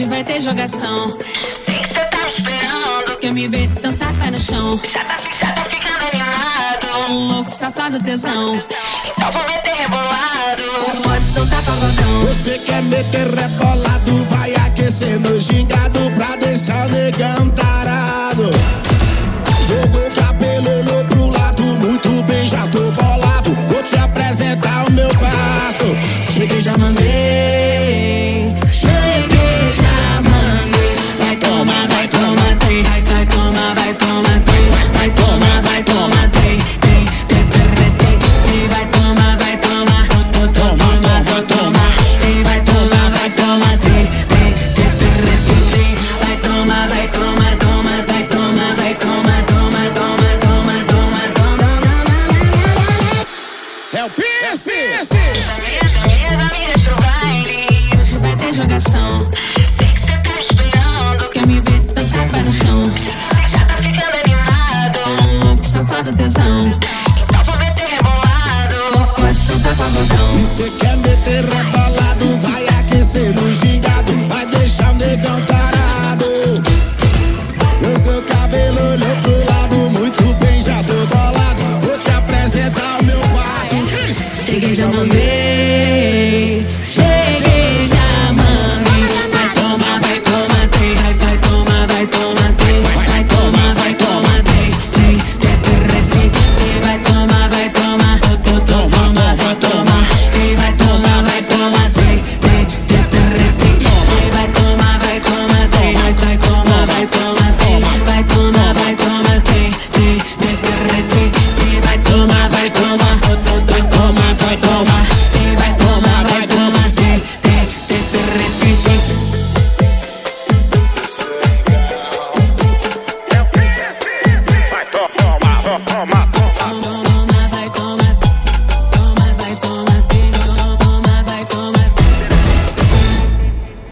Hoje vai ter jogação. Sei que cê tá esperando. Quer me ver dançar pé no chão. Já tá, já tá ficando animado. Um louco, safado, tesão. Então vou meter rebolado. Pode soltar pagodão. Você quer meter rebolado, vai aquecendo gingado pra deixar o negão tarado. Jogou o cabelo no pro lado, muito bem, já tô bolado. Vou te apresentar o meu quarto. Cheguei, já mandei. É o Pierce! Minhas, amigas pro baile. Hoje vai ter jogação. Sei que cê tá esperando. Quer me ver dançar pé no chão. Já tá ficando animado. Louco, safado, tesão. Então vou meter rebolado. Pode soltar pagodão. Você quer meter rebolado, vai aquecer no gingado